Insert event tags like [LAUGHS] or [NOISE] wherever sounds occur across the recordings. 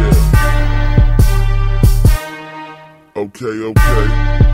Yeah. Okay, okay.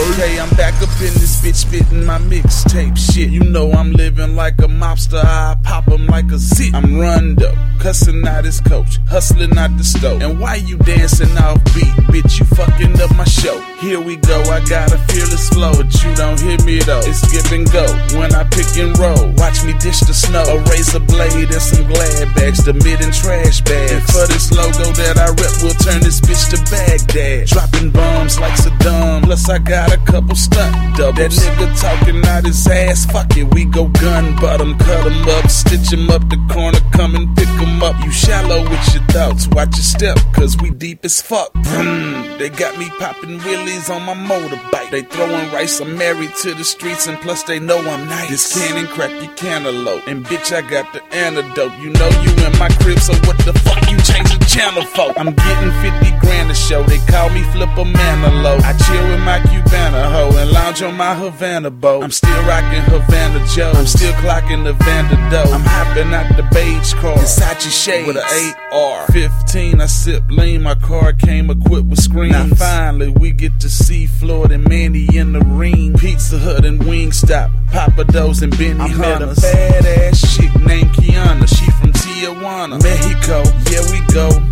Okay, I'm back up in this bitch spitting my mixtape shit. You know I'm living like a mobster, I pop 'em like a zit. I'm runned up, cussing out his coach, hustling out the stove. And why you dancing off beat, bitch? You fucking up my show. Here we go, I got a fearless flow, but you don't hear me though. It's give and go when I pick and roll. Watch me dish the snow, a razor blade and some glad bags, the mid and trash bags. And for this logo that I rep, we'll turn this bitch to Baghdad. Dropping bombs like Saddam. Plus I got a couple stunt doubles. That nigga talking out his ass. Fuck it, we go gun butt 'em, cut 'em up, stitch 'em up the corner, come and pick 'em up. You shallow with your thoughts, watch your step, cause we deep as fuck. Vroom. They got me popping wheelies on my motorbike. They throwing rice, I'm married to the streets, and plus they know I'm nice. This cannon crack your cantaloupe, and bitch, I got the antidote. You know you in my crib, so what the fuck you change the channel for? I'm getting 50 grand show, they call me Flipper Manilow. I chill with my Cubana hoe and lounge on my Havana boat. I'm still rocking Havana Joe. I'm still clocking the Vanderdoe. I'm hopping out the beige car. Versace shades with an AR. 15, I sip lean. My car came equipped with screens. Now finally we get to see Floyd and Manny in the ring. Pizza Hut and Wingstop. Papa Do's and Benny I met a badass chick named Kiana. She from Tijuana, Mexico.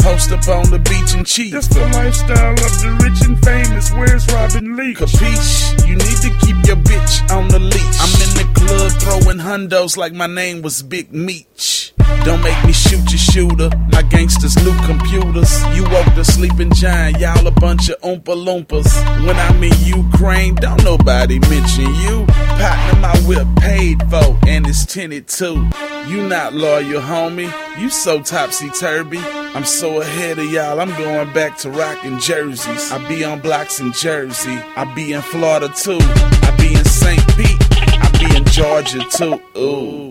Post up on the beach and cheat. That's the lifestyle of the rich and famous. Where's Robin Leach? Capiche? You need to keep your bitch on the leash. I'm in the club throwing hundos like my name was Big Meech. Don't make me shoot your shooter. My gangsters new computers. You woke the sleeping giant, y'all a bunch of oompa loompas. When I'm in Ukraine, don't nobody mention you. Partner, my whip paid for, and it's tinted too. You not loyal, homie. You so topsy turvy. I'm so ahead of y'all. I'm going back to rocking jerseys. I be on blocks in Jersey. I be in Florida too. I be in St. Pete. I be in Georgia too. Ooh.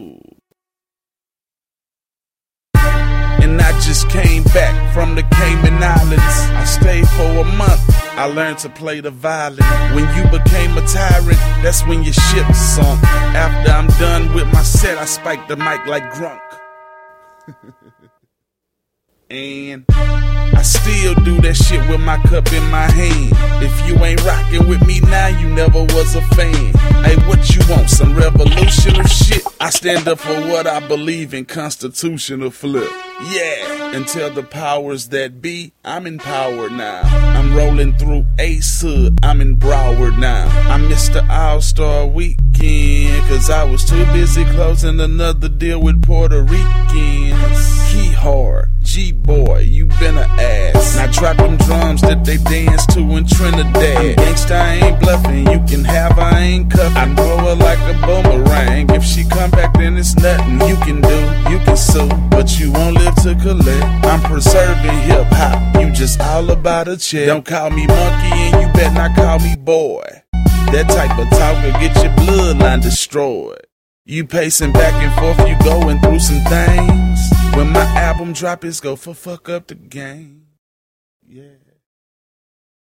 Just came back from the Cayman Islands. I stayed for a month. I learned to play the violin. When you became a tyrant, that's when your ship sunk. After I'm done with my set, I spike the mic like Gronk. [LAUGHS] and I still do that shit with my cup in my hand. If you ain't rocking with me now, you never was a fan. Hey, what you want? Some revolutionary shit? I stand up for what I believe in, constitutional flip. Yeah, tell the powers that be, I'm in power now. I'm rolling through Ace Hood, I'm in Broward now. I missed the All Star weekend, cause I was too busy closing another deal with Puerto Ricans. Key hard. G boy, you been a ass. Now drop them drums that they dance to in Trinidad. Gangsta, I ain't bluffing. You can have, I ain't cuffing. I throw her like a boomerang. If she come back, then it's nothing you can do. You can sue, but you won't live to collect. I'm preserving hip hop. You just all about a check. Don't call me monkey, and you better not call me boy. That type of talk will get your bloodline destroyed. You pacing back and forth, you going through some things. When my album drop, it's go for fuck up the game. Yeah.